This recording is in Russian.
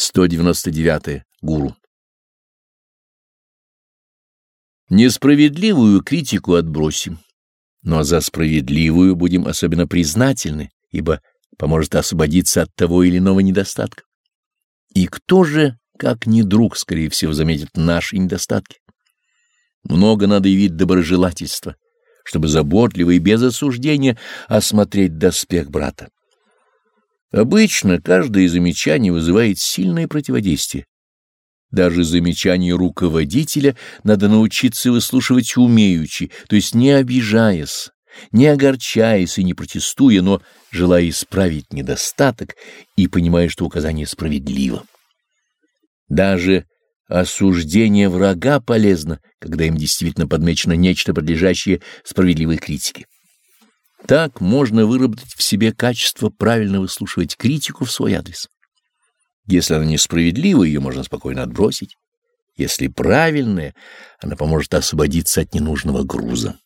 199. Гуру. Несправедливую критику отбросим, но за справедливую будем особенно признательны, ибо поможет освободиться от того или иного недостатка. И кто же, как ни друг, скорее всего, заметит наши недостатки? Много надо явить доброжелательства, чтобы заботливо и без осуждения осмотреть доспех брата. Обычно каждое замечание вызывает сильное противодействие. Даже замечание руководителя надо научиться выслушивать умеючи, то есть не обижаясь, не огорчаясь и не протестуя, но желая исправить недостаток и понимая, что указание справедливо. Даже осуждение врага полезно, когда им действительно подмечено нечто, подлежащее справедливой критике. Так можно выработать в себе качество правильно выслушивать критику в свой адрес. Если она несправедлива, ее можно спокойно отбросить. Если правильная, она поможет освободиться от ненужного груза.